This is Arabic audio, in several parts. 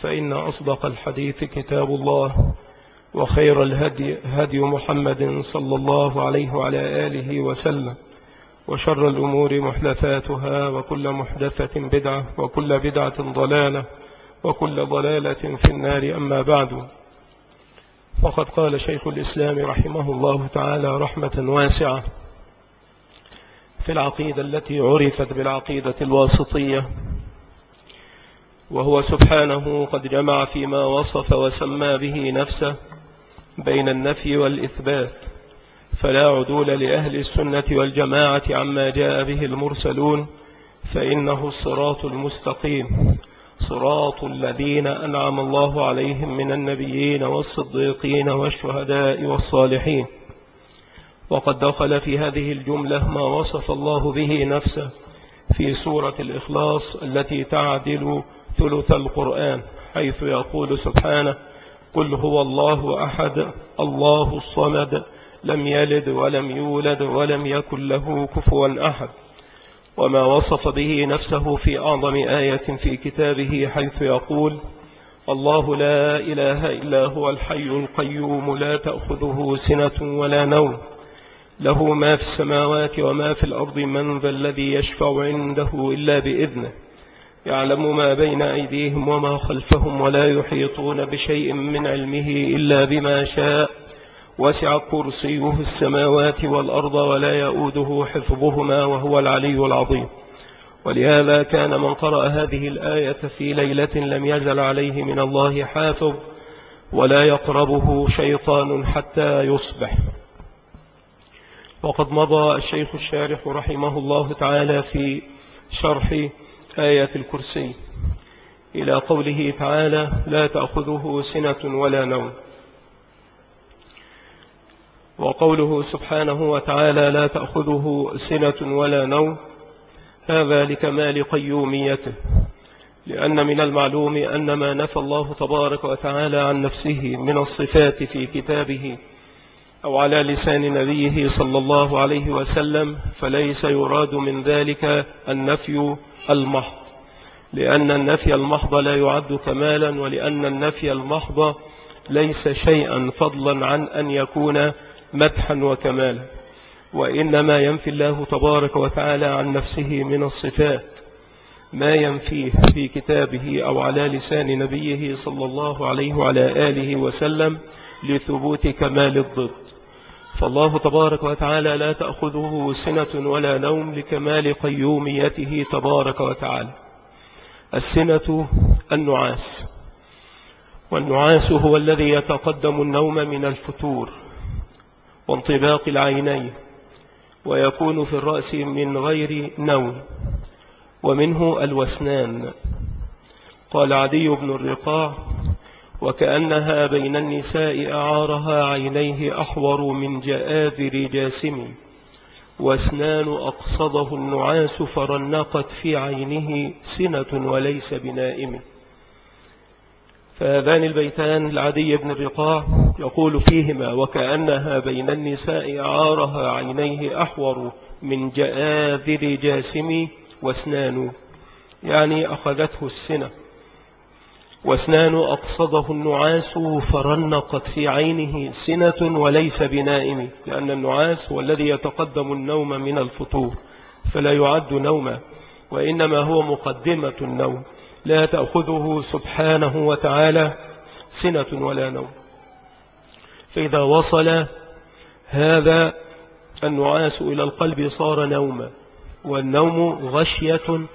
فإن أصدق الحديث كتاب الله وخير الهدي هدي محمد صلى الله عليه وعلى آله وسلم وشر الأمور محدثاتها وكل محدثة بدعة وكل بدعة ضلالة وكل ضلالة في النار أما بعد. وقد قال شيخ الإسلام رحمه الله تعالى رحمة واسعة في العقيدة التي عرفت بالعقيدة الواسطية. وهو سبحانه قد جمع فيما وصف وسمى به نفسه بين النفي والإثبات فلا عدول لأهل السنة والجماعة عما جاء به المرسلون فإنه الصراط المستقيم صراط الذين أنعم الله عليهم من النبيين والصديقين والشهداء والصالحين. وقد دخل في هذه الجملة ما وصف الله به نفسه في سورة الإخلاص التي تعدل ثلث القرآن حيث يقول سبحانه قل هو الله أحد الله الصمد لم يلد ولم يولد ولم يكن له كفوا أحد. وما وصف به نفسه في أعظم آية في كتابه حيث يقول الله لا إله إلا هو الحي القيوم لا تأخذه سنة ولا نوم له ما في السماوات وما في الأرض من ذا الذي يشفع عنده إلا بإذنه. يعلم ما بين أيديهم وما خلفهم ولا يحيطون بشيء من علمه إلا بما شاء. وسع كرسيه السماوات والأرض ولا يؤوده حفظهما وهو العلي العظيم. ولهذا كان من قرأ هذه الآية في ليلة لم يزل عليه من الله حافظ ولا يقربه شيطان حتى يصبح. وقد مضى الشيخ الشارح رحمه الله تعالى في شرح آية الكرسي. إلى قوله تعالى لا تأخذه سنة ولا نوم. وقوله سبحانه وتعالى لا تأخذه سنة ولا نوم. هذا لكمال قيوميته لأن من المعلوم أن ما نفى الله تبارك وتعالى عن نفسه من الصفات في كتابه أو على لسان نبيه صلى الله عليه وسلم فليس يراد من ذلك النفي المحض. لأن النفي المحض لا يعد كمالا ولأن النفي المحض ليس شيئا فضلا عن أن يكون مدحا وكمالا. وإنما ينفي الله تبارك وتعالى عن نفسه من الصفات. ما ينفيه في كتابه أو على لسان نبيه صلى الله عليه وعلى آله وسلم لثبوت كمال الضد. فالله تبارك وتعالى لا تأخذه سنة ولا نوم لكمال قيوميته تبارك وتعالى. السنة النعاس. والنعاس هو الذي يتقدم النوم من الفتور وانطباق العينين ويكون في الرأس من غير نوم ومنه الوسنان. قال عدي بن الرقاع وكأنها بين النساء أعارها عينيه أحور من جآذر جاسم. واسنان أقصده النعاس فرنقت في عينه سنة وليس بنائم. فهذان البيتان العدي بن الرقاع يقول فيهما وكأنها بين النساء أعارها عينيه أحور من جآذر جاسم. واسنان يعني أخذته السنة. واسنان أقصده النعاس فرنقت في عينه سنة وليس بنائم لأن النعاس هو الذي يتقدم النوم من الفطور فلا يعد نوما وإنما هو مقدمة النوم لا تأخذه سبحانه وتعالى سنة ولا نوم. فإذا وصل هذا النعاس إلى القلب صار نوما والنوم غشية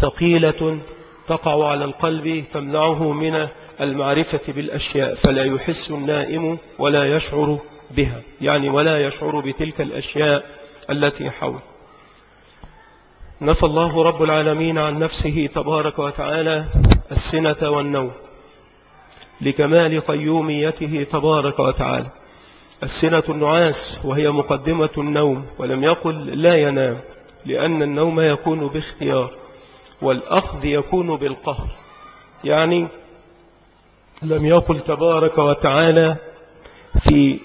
ثقيلة تقع على القلب تمنعه من المعرفة بالأشياء فلا يحس النائم ولا يشعر بها يعني ولا يشعر بتلك الأشياء التي حوله. نفى الله رب العالمين عن نفسه تبارك وتعالى السنة والنوم لكمال قيوميته تبارك وتعالى. السنة النعاس وهي مقدمة النوم ولم يقل لا ينام لأن النوم يكون باختيار. والأخذ يكون بالقهر. يعني لم يقل تبارك وتعالى في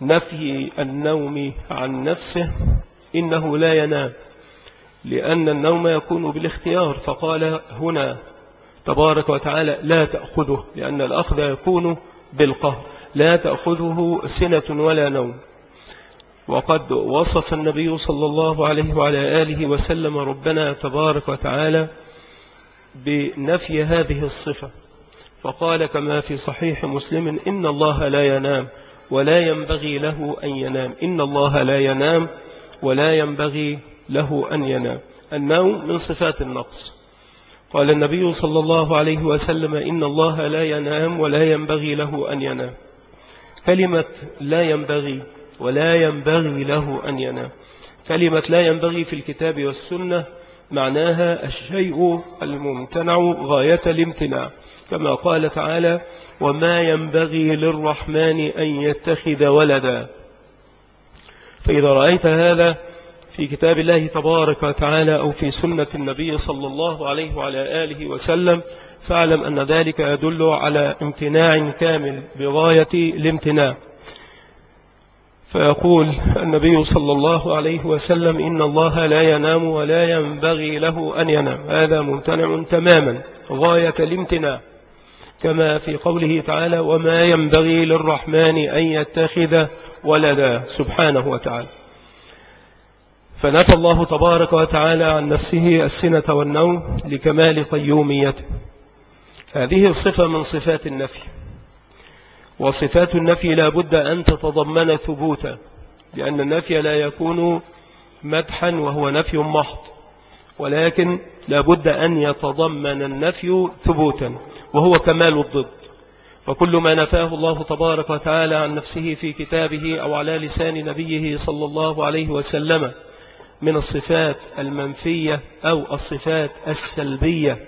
نفي النوم عن نفسه إنه لا ينام لأن النوم يكون بالاختيار. فقال هنا تبارك وتعالى لا تأخذه لأن الأخذ يكون بالقهر. لا تأخذه سنة ولا نوم. وقد وصف النبي صلى الله عليه وعلى آله وسلم ربنا تبارك وتعالى بنفي هذه الصفة. فقال كما في صحيح مسلم إن الله لا ينام ولا ينبغي له أن ينام. إن الله لا ينام ولا ينبغي له أن ينام. النوم من صفات النقص. قال النبي صلى الله عليه وسلم إن الله لا ينام ولا ينبغي له أن ينام. كلمة لا ينبغي ولا ينبغي له أن ينام. كلمة لا ينبغي في الكتاب والسنة معناها الشيء الممتنع غاية الامتناع. كما قال تعالى وما ينبغي للرحمن أن يتخذ ولدا. فإذا رأيت هذا في كتاب الله تبارك وتعالى أو في سنة النبي صلى الله عليه وعلى آله وسلم فاعلم أن ذلك يدل على امتناع كامل بغاية الامتناع. فيقول النبي صلى الله عليه وسلم إن الله لا ينام ولا ينبغي له أن ينام. هذا ممتنع تماما. غاية الامتناع. كما في قوله تعالى وما ينبغي للرحمن أن يتخذ ولدا. سبحانه وتعالى. فنفى الله تبارك وتعالى عن نفسه السنة والنوم لكمال قيوميته. هذه صفة من صفات النفي. وصفات النفي لا بد أن تتضمن ثبوتا لأن النفي لا يكون مدحا وهو نفي محض ولكن لا بد أن يتضمن النفي ثبوتا وهو كمال الضد. فكل ما نفاه الله تبارك وتعالى عن نفسه في كتابه أو على لسان نبيه صلى الله عليه وسلم من الصفات المنفية أو الصفات السلبية.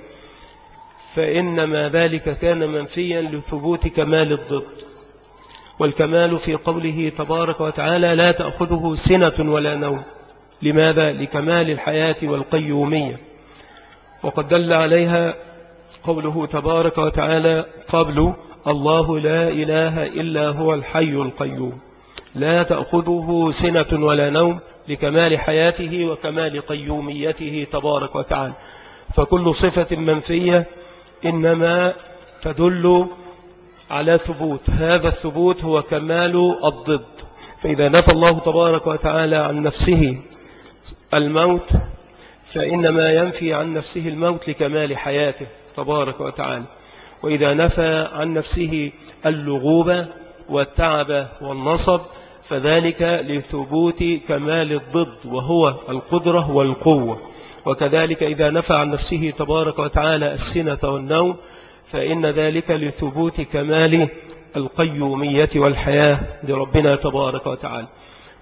فإنما ذلك كان منفيا لثبوت كمال الضد. والكمال في قوله تبارك وتعالى لا تأخذه سنة ولا نوم. لماذا؟ لكمال الحياة والقيومية. وقد دل عليها قوله تبارك وتعالى قبل الله لا إله إلا هو الحي القيوم. لا تأخذه سنة ولا نوم لكمال حياته وكمال قيوميته تبارك وتعالى. فكل صفة منفية إنما تدل على ثبوت. هذا الثبوت هو كمال الضد. فإذا نفى الله تبارك وتعالى عن نفسه الموت فإنما ينفي عن نفسه الموت لكمال حياته تبارك وتعالى. وإذا نفى عن نفسه اللغوب والتعب والنصب فذلك لثبوت كمال الضد وهو القدرة والقوة. وكذلك إذا نفى عن نفسه تبارك وتعالى السنة والنوم فإن ذلك لثبوت كمال القيومية والحياة لربنا تبارك وتعالى.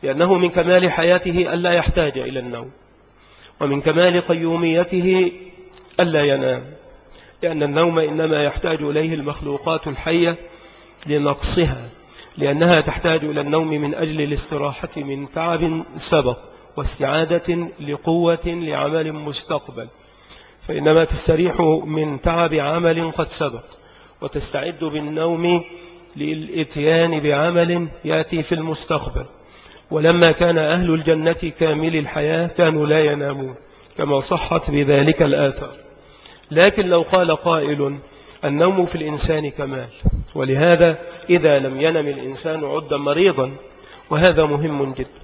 لأنه من كمال حياته ألا يحتاج إلى النوم ومن كمال قيوميته ألا ينام. لأن النوم إنما يحتاج إليه المخلوقات الحية لنقصها لأنها تحتاج إلى النوم من أجل الاستراحة من تعب سبق. واستعادة لقوة لعمل مستقبل. فإنما تستريح من تعب عمل قد سبق وتستعد بالنوم للإتيان بعمل يأتي في المستقبل. ولما كان أهل الجنة كامل الحياة كانوا لا ينامون كما صحت بذلك الآثار. لكن لو قال قائل النوم في الإنسان كمال ولهذا إذا لم ينم الإنسان عد مريضا وهذا مهم جدا.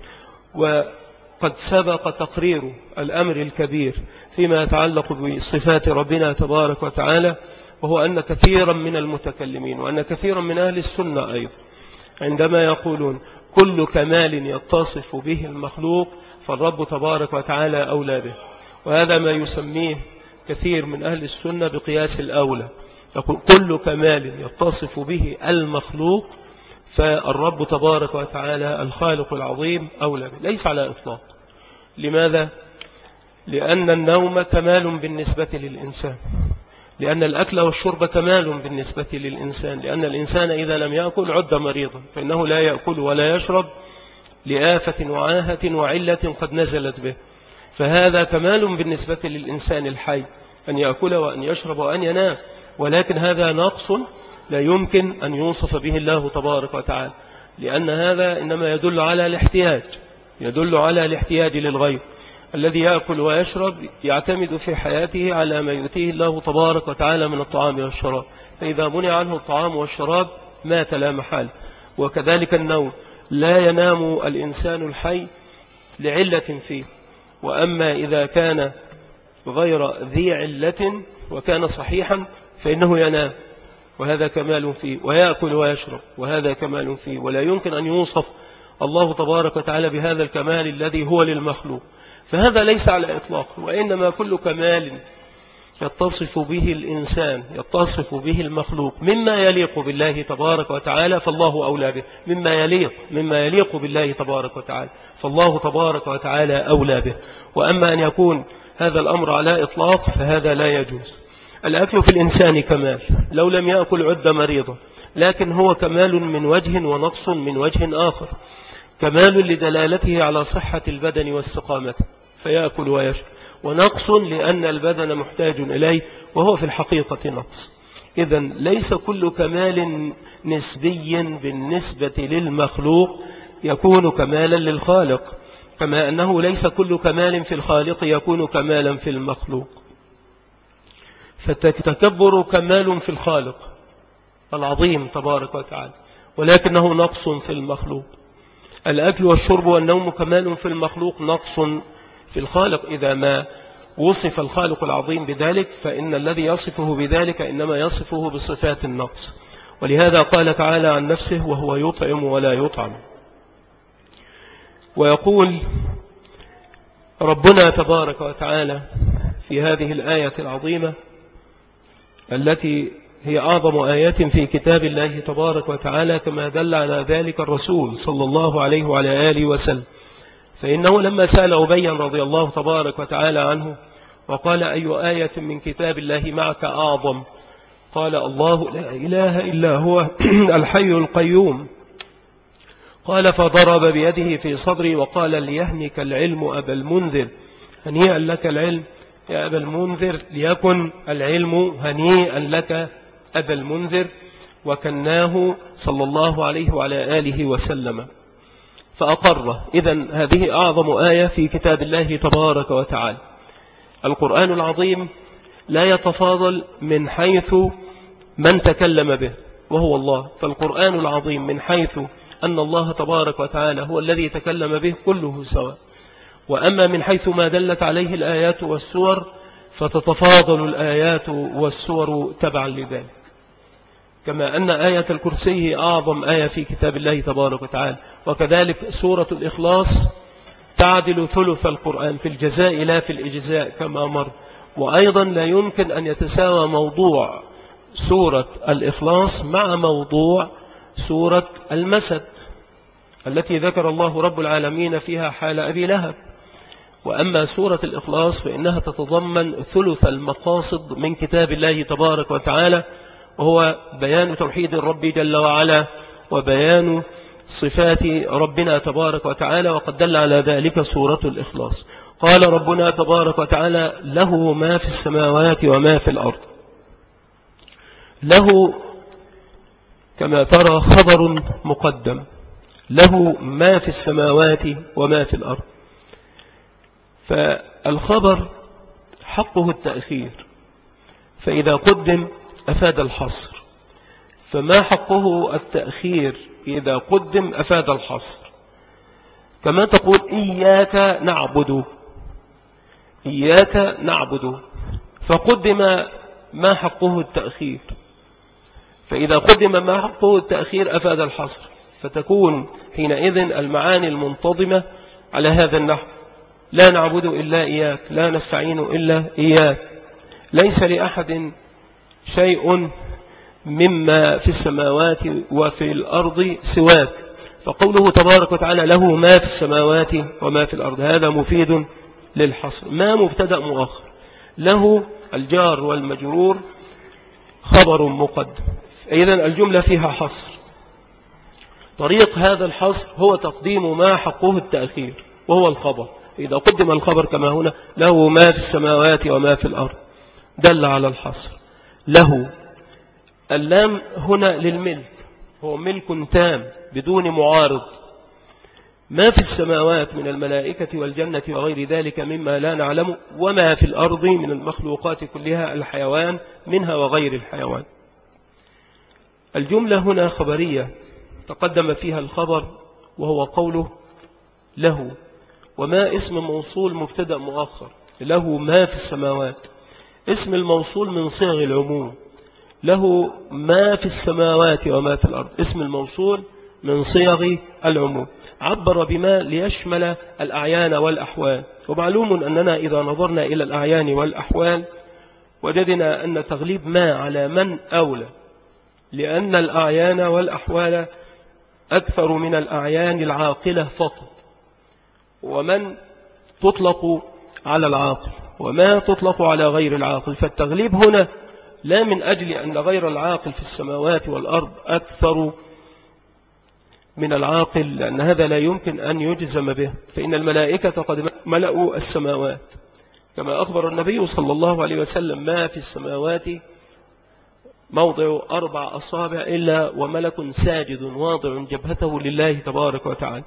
وقد سبق تقرير الأمر الكبير فيما يتعلق بصفات ربنا تبارك وتعالى وهو أن كثيرا من المتكلمين وأن كثيرا من أهل السنة أيضا عندما يقولون كل كمال يتصف به المخلوق فالرب تبارك وتعالى أولى به. وهذا ما يسميه كثير من أهل السنة بقياس الأولى. يقول كل كمال يتصف به المخلوق فالرب تبارك وتعالى الخالق العظيم أولى ليس على إطلاق. لماذا؟ لأن النوم كمال بالنسبة للإنسان. لأن الأكل والشرب كمال بالنسبة للإنسان. لأن الإنسان إذا لم يأكل عد مريضا. فإنه لا يأكل ولا يشرب لآفة وعاهة وعلة قد نزلت به. فهذا كمال بالنسبة للإنسان الحي. أن يأكل وأن يشرب وأن ينام. ولكن هذا نقص لا يمكن أن يوصف به الله تبارك وتعالى. لأن هذا إنما يدل على الاحتياج يدل على الاحتياج للغير الذي يأكل ويشرب يعتمد في حياته على ما يؤتيه الله تبارك وتعالى من الطعام والشراب. فإذا منع عنه الطعام والشراب مات لا محال وكذلك النوم. لا ينام الإنسان الحي لعلة فيه. وأما إذا كان غير ذي علة وكان صحيحا فإنه ينام. وهذا كمال فيه ويأكل ويشرب وهذا كمال فيه ولا يمكن أن يوصف الله تبارك وتعالى بهذا الكمال الذي هو للمخلوق. فهذا ليس على إطلاق وإنما كل كمال يتصف به الإنسان يتصف به المخلوق. مما يليق بالله تبارك وتعالى فالله أولى به. مما يليق مما يليق بالله تبارك وتعالى فالله تبارك وتعالى أولى به. وأما أن يكون هذا الأمر على إطلاق فهذا لا يجوز. الأكل في الإنسان كمال لو لم يأكل عد مريضا لكن هو كمال من وجه ونقص من وجه آخر كمال لدلالته على صحة البدن واستقامة فيأكل ويشرب ونقص لأن البدن محتاج إليه وهو في الحقيقة نقص. إذا ليس كل كمال نسبي بالنسبة للمخلوق يكون كمالا للخالق كما أنه ليس كل كمال في الخالق يكون كمالا في المخلوق. فالتكبر كمال في الخالق العظيم تبارك وتعالى ولكنه نقص في المخلوق. الأكل والشرب والنوم كمال في المخلوق نقص في الخالق. إذا ما وصف الخالق العظيم بذلك فإن الذي يصفه بذلك إنما يصفه بصفات النقص. ولهذا قال تعالى عن نفسه وهو يطعم ولا يطعم. ويقول ربنا تبارك وتعالى في هذه الآية العظيمة التي هي أعظم آيات في كتاب الله تبارك وتعالى كما دل على ذلك الرسول صلى الله عليه وعلى آله وسلم. فإنه لما سأل أبيا رضي الله تبارك وتعالى عنه وقال أي آية من كتاب الله معك أعظم؟ قال الله لا إله إلا هو الحي القيوم. قال فضرب بيده في صدري وقال ليهنك العلم أبا المنذر هنيئا لك العلم. يا أبا المنذر ليكن العلم هنيئا لك أبا المنذر وكناه صلى الله عليه وعلى آله وسلم. فأقره إذا هذه أعظم آية في كتاب الله تبارك وتعالى. القرآن العظيم لا يتفاضل من حيث من تكلم به وهو الله. فالقرآن العظيم من حيث أن الله تبارك وتعالى هو الذي تكلم به كله سواء. وأما من حيث ما دلت عليه الآيات والسور فتتفاضل الآيات والسور تبعا لذلك. كما أن آية الكرسي أعظم آية في كتاب الله تبارك وتعالى. وكذلك سورة الإخلاص تعدل ثلث القرآن في الجزاء لا في الإجزاء كما مر. وأيضا لا يمكن أن يتساوى موضوع سورة الإخلاص مع موضوع سورة المسد التي ذكر الله رب العالمين فيها حال أبي لهب. وأما سورة الإخلاص فإنها تتضمن ثلث المقاصد من كتاب الله تبارك وتعالى وهو بيان توحيد الرب جل وعلا وبيان صفات ربنا تبارك وتعالى وقد دل على ذلك سورة الإخلاص. قال ربنا تبارك وتعالى له ما في السماوات وما في الأرض له كما ترى خبر مقدم. له ما في السماوات وما في الأرض. فالخبر حقه التأخير فإذا قدم أفاد الحصر. فما حقه التأخير إذا قدم أفاد الحصر. كما تقول إياك نعبد إياك نعبد. فقدم ما حقه التأخير. فإذا قدم ما حقه التأخير أفاد الحصر. فتكون حينئذ المعاني المنتظمة على هذا النحو. لا نعبد إلا إياك لا نستعين إلا إياك. ليس لأحد شيء مما في السماوات وفي الأرض سواك. فقوله تبارك وتعالى له ما في السماوات وما في الأرض هذا مفيد للحصر. ما مبتدأ مؤخر له الجار والمجرور خبر مقدم. إذا الجملة فيها حصر. طريق هذا الحصر هو تقديم ما حقه التأخير وهو الخبر. إذا قدم الخبر كما هنا له ما في السماوات وما في الأرض. دل على الحصر. له. اللام هنا للملك. هو ملك تام بدون معارض. ما في السماوات من الملائكة والجنة وغير ذلك مما لا نعلم وما في الأرض من المخلوقات كلها الحيوان منها وغير الحيوان. الجملة هنا خبرية تقدم فيها الخبر وهو قوله له. وما اسم موصول مبتدأ مؤخر له ما في السماوات. اسم الموصول من صيغ العموم له ما في السماوات وما في الأرض. اسم الموصول من صيغ العموم. عبر بما ليشمل الأعيان والأحوال. ومعلوم أننا إذا نظرنا إلى الأعيان والأحوال وجدنا أن تغليب ما على من أولى. لأن الأعيان والأحوال أكثر من الأعيان العاقلة فقط. ومن تطلق على العاقل وما تطلق على غير العاقل. فالتغليب هنا لا من أجل أن غير العاقل في السماوات والأرض أكثر من العاقل لأن هذا لا يمكن أن يجزم به. فإن الملائكة قد ملأوا السماوات. كما أخبر النبي صلى الله عليه وسلم ما في السماوات موضع أربع أصابع إلا وملك ساجد واضع جبهته لله تبارك وتعالى.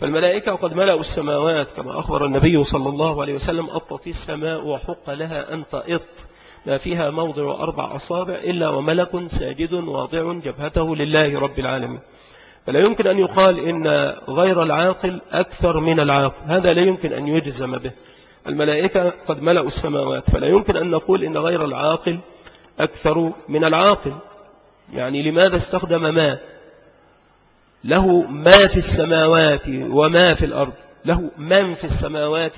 فالملائكة قد ملأوا السماوات كما أخبر النبي صلى الله عليه وسلم أطت السماء وحق لها أن تئط ما فيها موضع أربع أصابع إلا وملك ساجد واضع جبهته لله رب العالمين. فلا يمكن أن يقال إن غير العاقل أكثر من العاقل. هذا لا يمكن أن يجزم به. الملائكة قد ملأوا السماوات. فلا يمكن أن نقول إن غير العاقل أكثر من العاقل. يعني لماذا استخدم ما له ما في السماوات وما في الأرض. له من في السماوات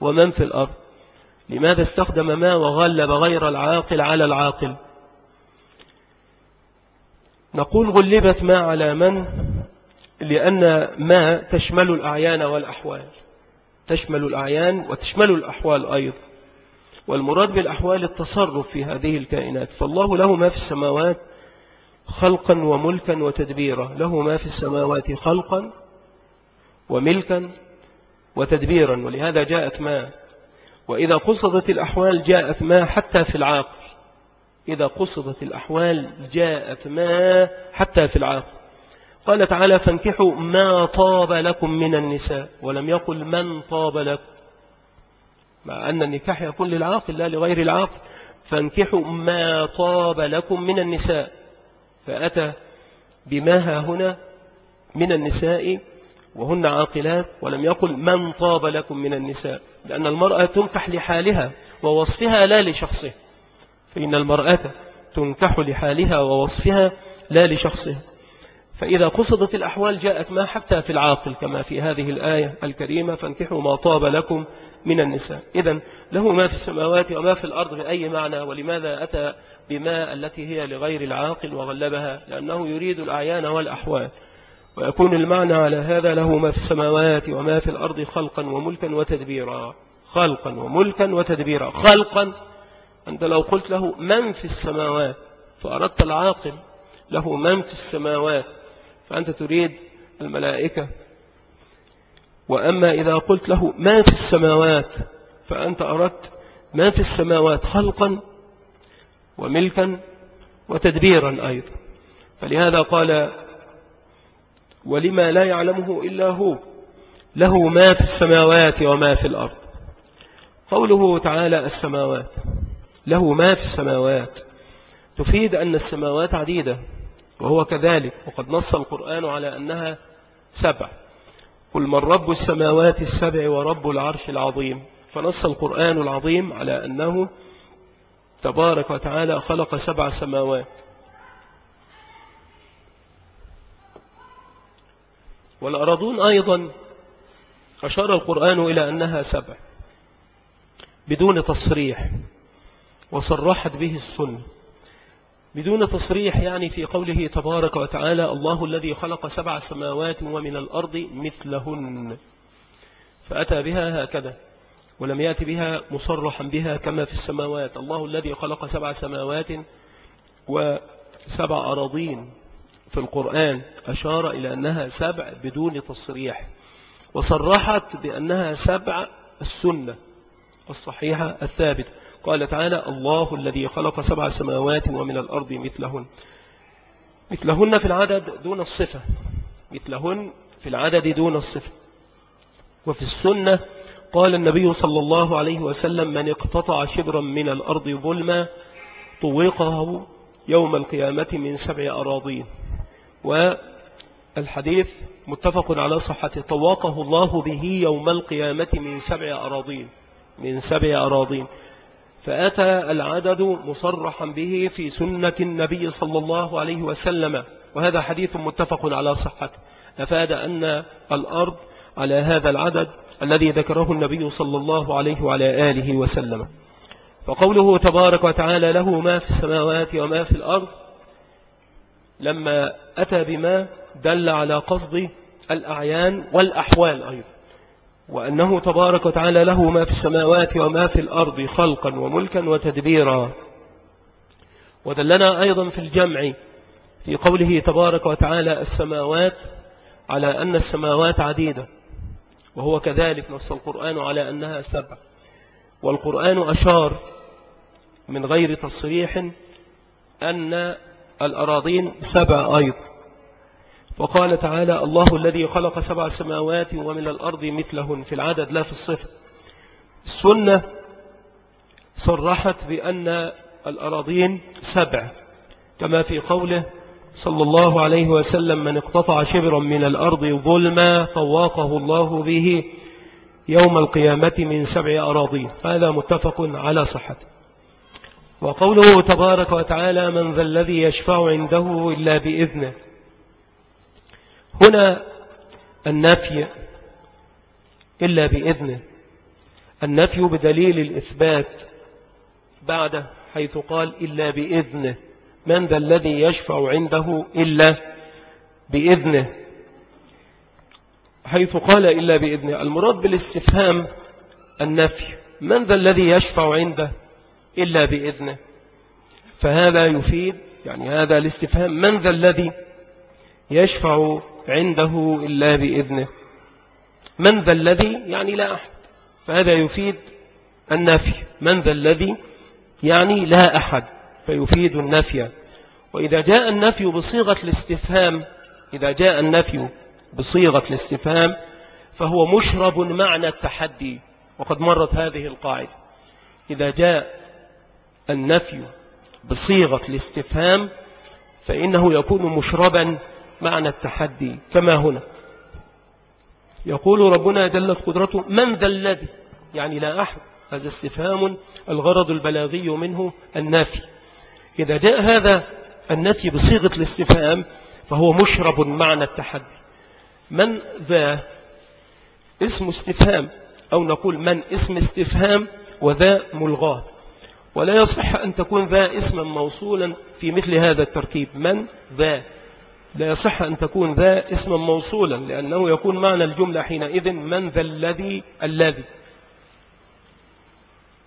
ومن في الأرض. لماذا استخدم ما وغلب غير العاقل على العاقل؟ نقول غلبت ما على من؟ لأن ما تشمل الأعيان والأحوال. تشمل الأعيان وتشمل الأحوال أيضا. والمراد بالأحوال التصرف في هذه الكائنات. فالله له ما في السماوات خلقا وملكا وتدبيرا. له ما في السماوات خلقا وملكا وتدبيرا. ولهذا جاءت ما وإذا قصدت الأحوال جاءت ما حتى في العاقل. إذا قصدت الأحوال جاءت ما حتى في العاقل. قال تعالى فانكحوا ما طاب لكم من النساء. ولم يقل من طاب لكم. مع أن النكاح يكون للعاقل لا لغير العاقل. فانكحوا ما طاب لكم من النساء. فأتى بما هنا من النساء وهن عاقلات ولم يقل من طاب لكم من النساء لأن المرأة تنكح لحالها ووصفها لا لشخصه فإن المرأة تنكح لحالها ووصفها لا لشخصها فإذا قصدت الأحوال جاءت ما حتى في العاقل كما في هذه الآية الكريمة فانكحوا ما طاب لكم من النساء. إذا له ما في السماوات وما في الأرض بأي معنى ولماذا أتى بما التي هي لغير العاقل وغلبها؟ لأنه يريد الأعيان والأحوال. ويكون المعنى على هذا له ما في السماوات وما في الأرض خلقا وملكا وتدبيرا. خلقا وملكا وتدبيرا. خلقا! أنت لو قلت له من في السماوات فأردت العاقل له من في السماوات فأنت تريد الملائكة. وأما إذا قلت له ما في السماوات فأنت أردت ما في السماوات خلقا وملكا وتدبيرا أيضا. فلهذا قال ولما لا يعلمه إلا هو له ما في السماوات وما في الأرض. قوله تعالى السماوات له ما في السماوات. تفيد أن السماوات عديدة. وهو كذلك وقد نص القرآن على أنها سبع. قل من رب السماوات السبع ورب العرش العظيم. فنص القرآن العظيم على أنه تبارك وتعالى خلق سبع سماوات. والأرضون أيضا أشار القرآن إلى أنها سبع بدون تصريح وصرحت به السنة. بدون تصريح يعني في قوله تبارك وتعالى الله الذي خلق سبع سماوات ومن الأرض مثلهن. فأتى بها هكذا ولم يأتي بها مصرحا بها كما في السماوات. الله الذي خلق سبع سماوات وسبع أراضين. في القرآن أشار إلى أنها سبع بدون تصريح وصرحت بأنها سبع السنة الصحيحة الثابتة. قال تعالى الله الذي خلق سبع سماوات ومن الأرض مثلهن. مثلهن في العدد دون الصفة. مثلهن في العدد دون الصفة. وفي السنة قال النبي صلى الله عليه وسلم من اقتطع شبرا من الأرض ظلما طوقه يوم القيامة من سبع أراضين. والحديث متفق على صحته طوقه الله به يوم القيامة من سبع أراضين. من سبع أراضين. فأتى العدد مصرحا به في سنة النبي صلى الله عليه وسلم وهذا حديث متفق على صحته. أفاد أن الأرض على هذا العدد الذي ذكره النبي صلى الله عليه وعلى آله وسلم. فقوله تبارك وتعالى له ما في السماوات وما في الأرض لما أتى بما دل على قصد الأعيان والأحوال أيضا. وأنه تبارك وتعالى له ما في السماوات وما في الأرض خلقا وملكا وتدبيرا. ودلنا أيضا في الجمع في قوله تبارك وتعالى السماوات على أن السماوات عديدة. وهو كذلك نص القرآن على أنها سبع. والقرآن أشار من غير تصريح أن الأراضين سبع أيضا. وقال تعالى الله الذي خلق سبع سماوات ومن الأرض مثلهن في العدد لا في الصفة السنة صرحت بأن الأراضين سبع كما في قوله صلى الله عليه وسلم من اقتطع شبرا من الأرض ظلما طواقه الله به يوم القيامة من سبع أراضين. هذا متفق على صحته وقوله تبارك وتعالى من ذا الذي يشفع عنده إلا بإذنه. هنا النفي إلا بإذنه. النفي بدليل الإثبات بعد حيث قال إلا بإذنه. من ذا الذي يشفع عنده إلا بإذنه؟ حيث قال إلا بإذنه. المراد بالاستفهام النفي. من ذا الذي يشفع عنده إلا بإذنه؟ فهذا يفيد يعني هذا الاستفهام. من ذا الذي يشفع عنده إلا بإذنه. من ذا الذي؟ يعني لا أحد. فهذا يفيد النفي. من ذا الذي؟ يعني لا أحد. فيفيد النفي. وإذا جاء النفي بصيغة الاستفهام إذا جاء النفي بصيغة الاستفهام فهو مشرب معنى التحدي. وقد مرت هذه القاعدة. إذا جاء النفي بصيغة الاستفهام فإنه يكون مشربا معنى التحدي كما هنا؟ يقول ربنا جلت قدرته من ذا الذي؟ يعني لا أحد. هذا استفهام الغرض البلاغي منه النافي إذا جاء هذا النفي بصيغة الاستفهام فهو مشرب معنى التحدي. من ذا؟ اسم استفهام أو نقول من اسم استفهام وذا ملغاه. ولا يصح أن تكون ذا اسما موصولا في مثل هذا التركيب. من ذا؟ لا يصح أن تكون ذا اسما موصولا لأنه يكون معنى الجملة حينئذ من ذا الذي الذي.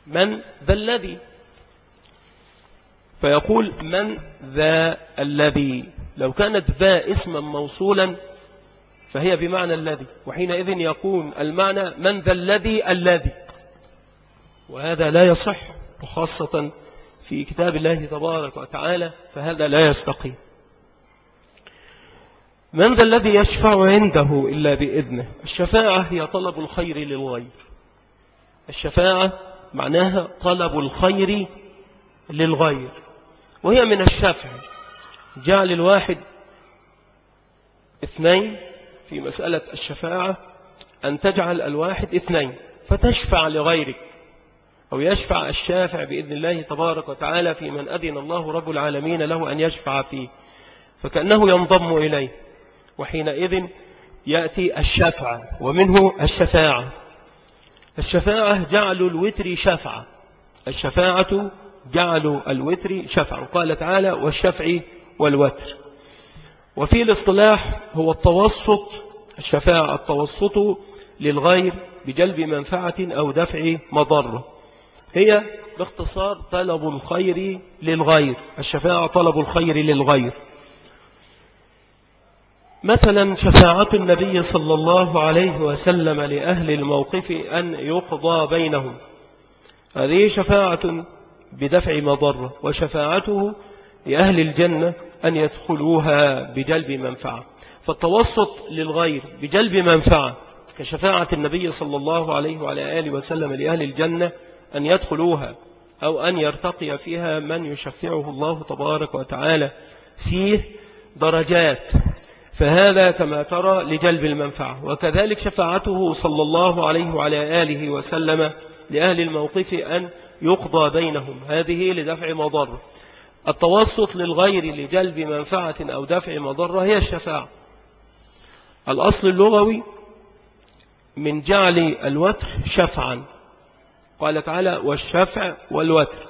من ذا الذي. فيقول من ذا الذي. لو كانت ذا اسما موصولا فهي بمعنى الذي وحينئذ يكون المعنى من ذا الذي الذي. وهذا لا يصح وخاصة في كتاب الله تبارك وتعالى فهذا لا يستقيم. من ذا الذي يشفع عنده إلا بإذنه؟ الشفاعة هي طلب الخير للغير. الشفاعة معناها طلب الخير للغير وهي من الشفع. جعل الواحد اثنين في مسألة الشفاعة أن تجعل الواحد اثنين فتشفع لغيرك أو يشفع الشافع بإذن الله تبارك وتعالى في من أذن الله رب العالمين له أن يشفع فيه فكأنه ينضم إليه. وحينئذ يأتي الشفع ومنه الشفاعة. الشفاعة جعلوا الوتر شفعة الشفاعة جعلوا الوتر شفعة قال تعالى والشفع والوتر. وفي الاصطلاح هو التوسط الشفاعة التوسط للغير بجلب منفعة أو دفع مضرة هي باختصار طلب الخير للغير. الشفاعة طلب الخير للغير. مثلا شفاعة النبي صلى الله عليه وسلم لأهل الموقف أن يقضى بينهم. هذه شفاعة بدفع مضرة وشفاعته لأهل الجنة أن يدخلوها بجلب منفعة. فالتوسط للغير بجلب منفعة كشفاعة النبي صلى الله عليه وعلى آله وسلم لأهل الجنة أن يدخلوها أو أن يرتقي فيها من يشفعه الله تبارك وتعالى. فيه درجات فهذا كما ترى لجلب المنفعة. وكذلك شفاعته صلى الله عليه وعلى آله وسلم لأهل الموقف أن يقضى بينهم. هذه لدفع مضر. التوسط للغير لجلب منفعة أو دفع مضرة هي الشفاعة. الأصل اللغوي من جعل الوتر شفعا. قال تعالى والشفع والوتر.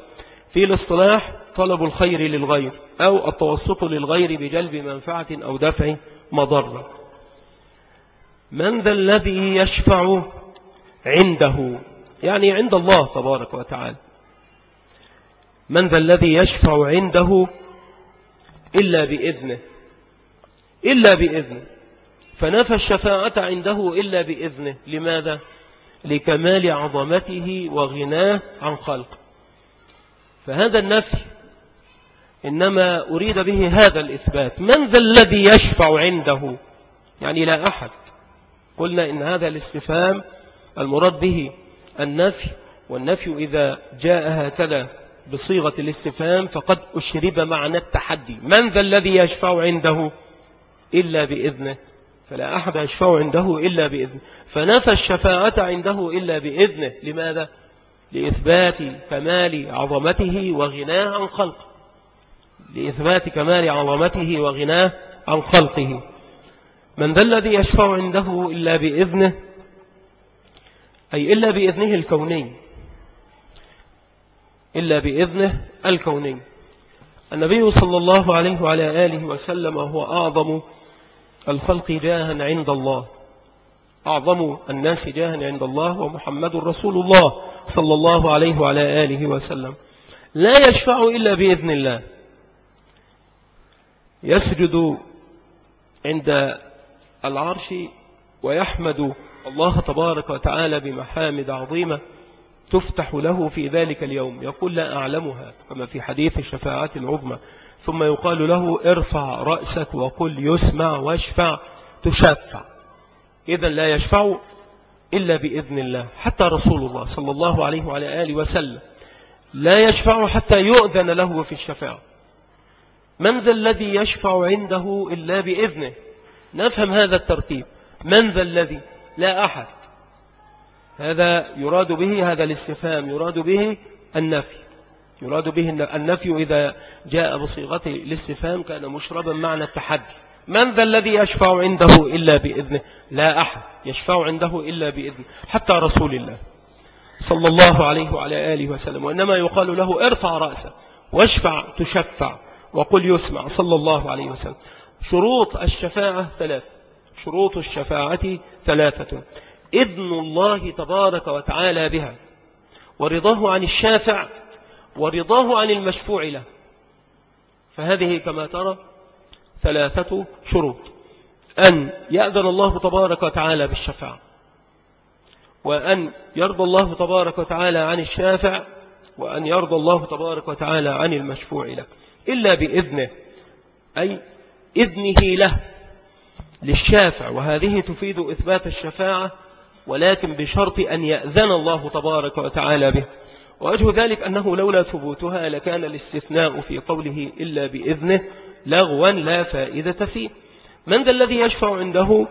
في الاصطلاح طلب الخير للغير أو التوسط للغير بجلب منفعة أو دفع مضرة من ذا الذي يشفع عنده يعني عند الله تبارك وتعالى. من ذا الذي يشفع عنده إلا بإذنه إلا بإذنه. فنفى الشفاعة عنده إلا بإذنه. لماذا؟ لكمال عظمته وغناه عن خلق فهذا النفي إنما أريد به هذا الإثبات. من ذا الذي يشفع عنده؟ يعني لا أحد. قلنا إن هذا الاستفهام المراد به النفي والنفي إذا جاء هكذا بصيغة الاستفهام فقد أشرب معنى التحدي. من ذا الذي يشفع عنده؟ إلا بإذنه. فلا أحد يشفع عنده إلا بإذنه. فنفى الشفاعة عنده إلا بإذنه. لماذا؟ لإثبات كمال عظمته وغناه عن خلقه. لإثبات كمال عظمته وغناه عن خلقه. من ذا الذي يشفع عنده إلا بإذنه أي إلا بإذنه الكوني إلا بإذنه الكوني النبي صلى الله عليه وعلى آله وسلم هو أعظم الخلق جاها عند الله. أعظم الناس جاها عند الله ومحمد رسول الله صلى الله عليه وعلى آله وسلم. لا يشفع إلا بإذن الله. يسجد عند العرش ويحمد الله تبارك وتعالى بمحامد عظيمة تفتح له في ذلك اليوم. يقول لا أعلمها كما في حديث الشفاعة العظمى. ثم يقال له ارفع رأسك وقل يسمع واشفع. تشفع. إذا لا يشفع إلا بإذن الله. حتى رسول الله صلى الله عليه وعلى آله وسلم لا يشفع حتى يؤذن له في الشفاعة. من ذا الذي يشفع عنده إلا بإذنه؟ نفهم هذا الترتيب. من ذا الذي؟ لا أحد. هذا يراد به هذا الاستفهام يراد به النفي. يراد به النفي إذا جاء بصيغة الاستفهام كان مشربا معنى التحدي. من ذا الذي يشفع عنده إلا بإذنه؟ لا أحد. يشفع عنده إلا بإذنه. حتى رسول الله صلى الله عليه وعلى آله وسلم. وإنما يقال له ارفع رأسه واشفع تشفع. وقل يسمع صلى الله عليه وسلم. شروط الشفاعة ثلاثة. شروط الشفاعة ثلاثة. إذن الله تبارك وتعالى بها. ورضاه عن الشافع ورضاه عن المشفوع له. فهذه كما ترى ثلاثة شروط. أن يأذن الله تبارك وتعالى بالشفاعة. وأن يرضى الله تبارك وتعالى عن الشافع. وأن يرضى الله تبارك وتعالى عن المشفوع له. إلا بإذنه أي إذنه له للشافع وهذه تفيد إثبات الشفاعة ولكن بشرط أن يأذن الله تبارك وتعالى به. وأجه ذلك أنه لولا ثبوتها لكان الاستثناء في قوله إلا بإذنه لغوا لا فائدة فيه. من ذا الذي يشفع عنده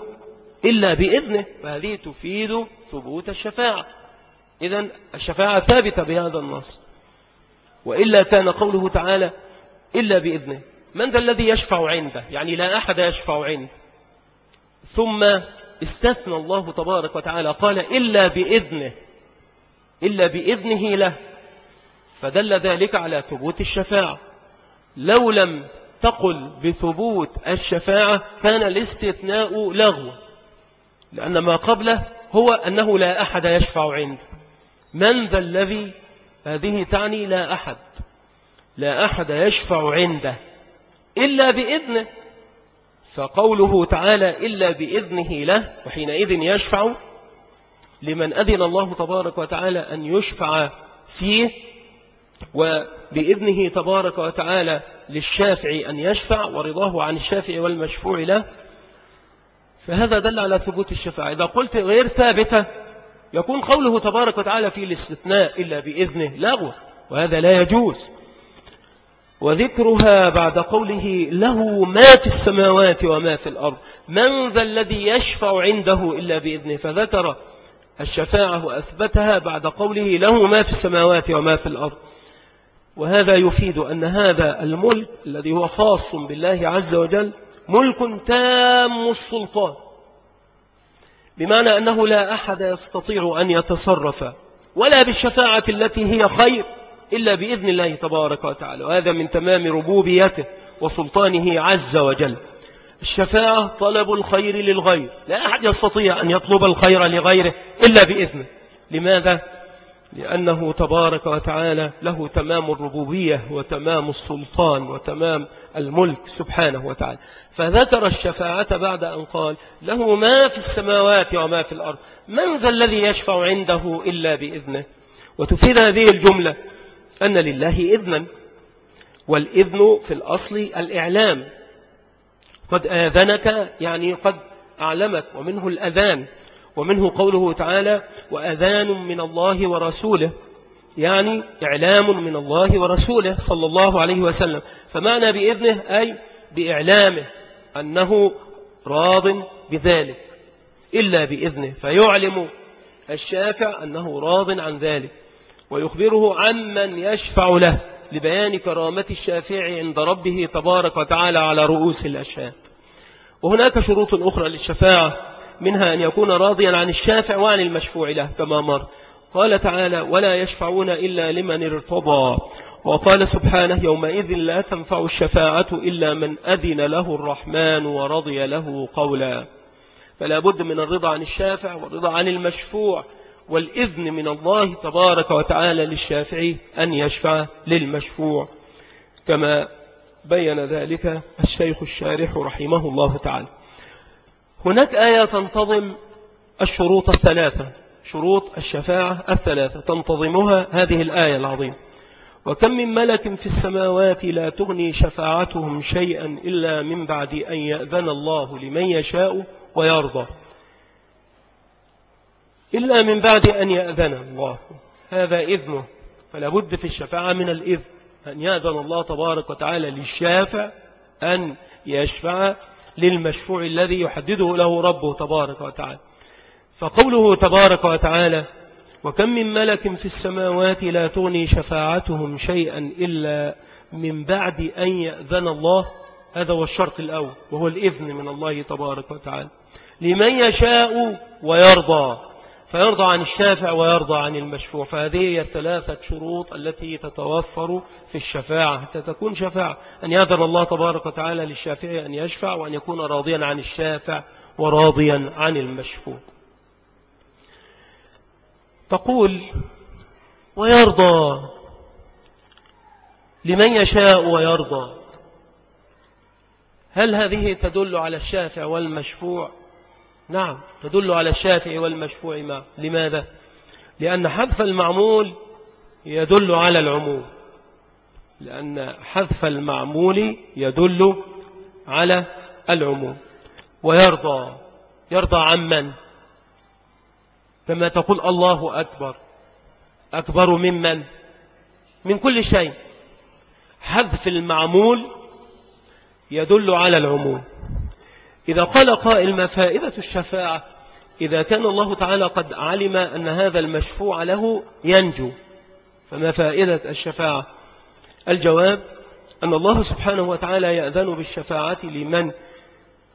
إلا بإذنه؟ فهذه تفيد ثبوت الشفاعة. إذن الشفاعة ثابتة بهذا النص. وإلا كان قوله تعالى إلا بإذنه. من ذا الذي يشفع عنده؟ يعني لا أحد يشفع عنده. ثم استثنى الله تبارك وتعالى قال إلا بإذنه. إلا بإذنه له. فدل ذلك على ثبوت الشفاعة. لو لم تقل بثبوت الشفاعة كان الاستثناء لغو. لأن ما قبله هو أنه لا أحد يشفع عنده. من ذا الذي هذه تعني لا أحد. لا أحد يشفع عنده إلا بإذنه. فقوله تعالى إلا بإذنه له وحينئذ يشفع لمن أذن الله تبارك وتعالى أن يشفع فيه وبإذنه تبارك وتعالى للشافع أن يشفع ورضاه عن الشافع والمشفوع له. فهذا دل على ثبوت الشفاعة. إذا قلت غير ثابتة يكون قوله تبارك وتعالى في الاستثناء إلا بإذنه لغو وهذا لا يجوز. وذكرها بعد قوله له ما في السماوات وما في الأرض. من ذا الذي يشفع عنده إلا بإذنه؟ فذكر الشفاعة وأثبتها بعد قوله له ما في السماوات وما في الأرض. وهذا يفيد أن هذا الملك الذي هو خاص بالله عز وجل ملك تام السلطان. بمعنى أنه لا أحد يستطيع أن يتصرف ولا بالشفاعة التي هي خير. إلا بإذن الله تبارك وتعالى. وهذا من تمام ربوبيته وسلطانه عز وجل. الشفاعة طلب الخير للغير. لا أحد يستطيع أن يطلب الخير لغيره إلا بإذنه. لماذا؟ لأنه تبارك وتعالى له تمام الربوبية وتمام السلطان وتمام الملك سبحانه وتعالى. فذكر الشفاعة بعد أن قال له ما في السماوات وما في الأرض. من ذا الذي يشفع عنده إلا بإذنه؟ وتفيد هذه الجملة. أن لله إذنا والإذن في الأصل الإعلام. قد آذنك يعني قد أعلمك ومنه الأذان ومنه قوله تعالى وأذان من الله ورسوله يعني إعلام من الله ورسوله صلى الله عليه وسلم. فمعنى بإذنه أي بإعلامه أنه راض بذلك إلا بإذنه. فيعلم الشافع أنه راض عن ذلك. ويخبره عمن يشفع له لبيان كرامة الشافع عند ربه تبارك وتعالى على رؤوس الأشياء وهناك شروط أخرى للشفاعة منها أن يكون راضيا عن الشافع وعن المشفوع له كما مر. قال تعالى ولا يشفعون إلا لمن ارتضى. وقال سبحانه يومئذ لا تنفع الشفاعة إلا من أذن له الرحمن ورضي له قولا. فلا بد من الرضا عن الشافع والرضا عن المشفوع والإذن من الله تبارك وتعالى للشافعي أن يشفع للمشفوع. كما بين ذلك الشيخ الشارح رحمه الله تعالى. هناك آية تنتظم الشروط الثلاثة شروط الشفاعة الثلاثة. تنتظمها هذه الآية العظيمة. وكم من ملك في السماوات لا تغني شفاعتهم شيئا إلا من بعد أن يأذن الله لمن يشاء ويرضى. إلا من بعد أن يأذن الله. هذا إذنه. فلا بد في الشفاعة من الإذن. أن يأذن الله تبارك وتعالى للشافع أن يشفع للمشفوع الذي يحدده له ربه تبارك وتعالى. فقوله تبارك وتعالى وكم من ملك في السماوات لا تغني شفاعتهم شيئا إلا من بعد أن يأذن الله. هذا هو الشرط الأول وهو الإذن من الله تبارك وتعالى. لمن يشاء ويرضى. فيرضى عن الشافع ويرضى عن المشفوع. فهذه هي الثلاثة شروط التي تتوفر في الشفاعة. حتى تكون شفاعة أن يأذن الله تبارك وتعالى للشافع أن يشفع وأن يكون راضيا عن الشافع وراضيا عن المشفوع. تقول ويرضى لمن يشاء ويرضى. هل هذه تدل على الشافع والمشفوع؟ نعم تدل على الشافع والمشفوع ما لماذا؟ لأن حذف المعمول يدل على العموم. لأن حذف المعمول يدل على العموم. ويرضى يرضى عمن كما تقول الله أكبر. أكبر ممن من كل شيء. حذف المعمول يدل على العموم. إذا قال قائل ما فائدة الشفاعة؟ إذا كان الله تعالى قد علم أن هذا المشفوع له ينجو فما فائدة الشفاعة؟ الجواب أن الله سبحانه وتعالى يأذن بالشفاعة لمن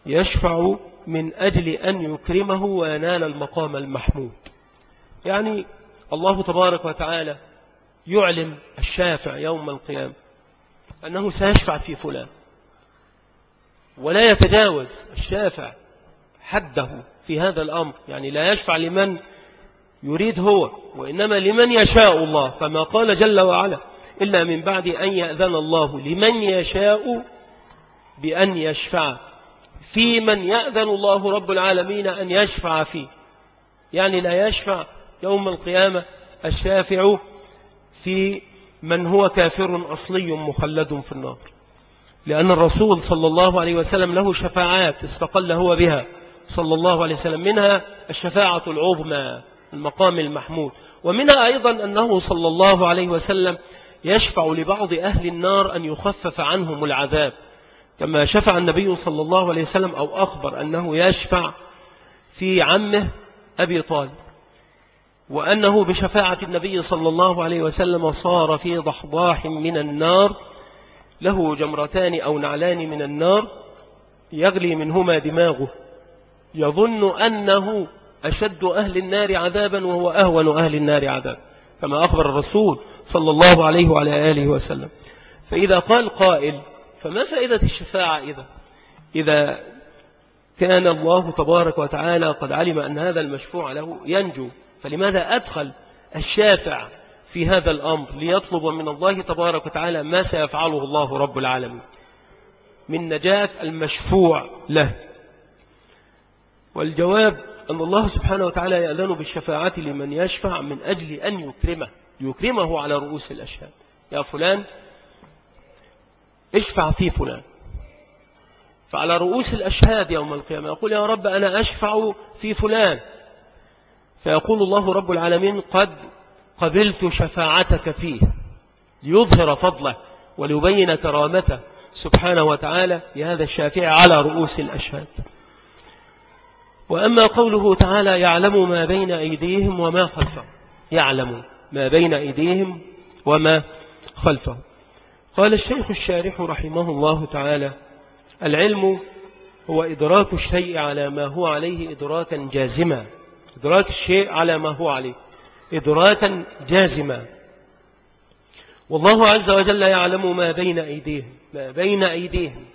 يشفع من أجل أن يكرمه وينال المقام المحمود. يعني الله تبارك وتعالى يعلم الشافع يوم القيامة أنه سيشفع في فلان. ولا يتجاوز الشافع حده في هذا الأمر. يعني لا يشفع لمن يريد هو وإنما لمن يشاء الله كما قال جل وعلا إلا من بعد أن يأذن الله لمن يشاء بأن يشفع. في من يأذن الله رب العالمين أن يشفع فيه. يعني لا يشفع يوم القيامة الشافع في من هو كافر أصلي مخلد في النار. لأن الرسول صلى الله عليه وسلم له شفاعات استقل هو بها. صلى الله عليه وسلم. منها الشفاعة العظمى المقام المحمود. ومنها أيضا أنه صلى الله عليه وسلم يشفع لبعض أهل النار أن يخفف عنهم العذاب. كما شفع النبي صلى الله عليه وسلم أو أخبر أنه يشفع في عمه أبي طالب. وأنه بشفاعة النبي صلى الله عليه وسلم صار في ضحضاح من النار له جمرتان أو نعلان من النار يغلي منهما دماغه يظن أنه أشد أهل النار عذابا وهو أهون أهل النار عذابا كما أخبر الرسول صلى الله عليه وعلى آله وسلم. فإذا قال قائل فما فائدة الشفاعة إذا؟ إذا كان الله تبارك وتعالى قد علم أن هذا المشفوع له ينجو فلماذا أدخل الشافع في هذا الأمر ليطلب من الله تبارك وتعالى ما سيفعله الله رب العالمين. من نجاة المشفوع له. والجواب أن الله سبحانه وتعالى يأذن بالشفاعة لمن يشفع من أجل أن يكرمه. يكرمه على رؤوس الأشهاد. يا فلان اشفع في فلان. فعلى رؤوس الأشهاد يوم القيامة يقول يا رب أنا أشفع في فلان. فيقول الله رب العالمين قد قبلت شفاعتك فيه ليظهر فضله وليبين كرامته سبحانه وتعالى لهذا الشافع على رؤوس الأشهاد. وأما قوله تعالى يعلم ما بين أيديهم وما خلفهم. يعلم ما بين أيديهم وما خلفهم. قال الشيخ الشارح رحمه الله تعالى العلم هو إدراك الشيء على ما هو عليه إدراكا جازما. إدراك الشيء على ما هو عليه. إدراكا جازما. والله عز وجل يعلم ما بين أيديهم ما بين أيديهم.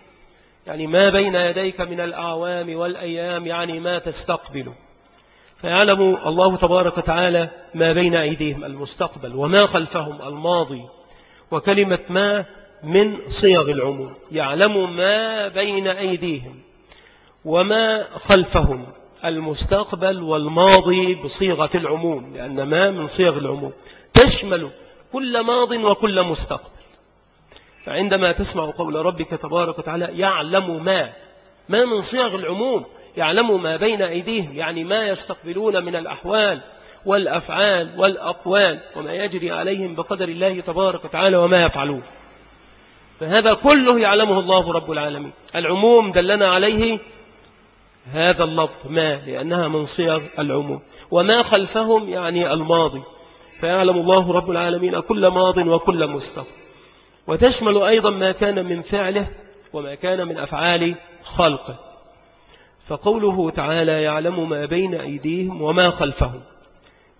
يعني ما بين يديك من الأعوام والأيام يعني ما تستقبل. فيعلم الله تبارك وتعالى ما بين أيديهم المستقبل وما خلفهم الماضي. وكلمة ما من صيغ العموم. يعلم ما بين أيديهم وما خلفهم. المستقبل والماضي بصيغة العموم لأن ما من صيغ العموم. تشمل كل ماض وكل مستقبل. فعندما تسمع قول ربك تبارك وتعالى يعلم ما ما من صيغ العموم يعلم ما بين أيديهم يعني ما يستقبلون من الأحوال والأفعال والأقوال وما يجري عليهم بقدر الله تبارك وتعالى وما يفعلون. فهذا كله يعلمه الله رب العالمين. العموم دلنا عليه هذا اللفظ ما لأنها من صيغ العموم. وما خلفهم يعني الماضي. فيعلم الله رب العالمين كل ماض وكل مستقبل وتشمل أيضا ما كان من فعله وما كان من أفعال خلقه. فقوله تعالى يعلم ما بين أيديهم وما خلفهم.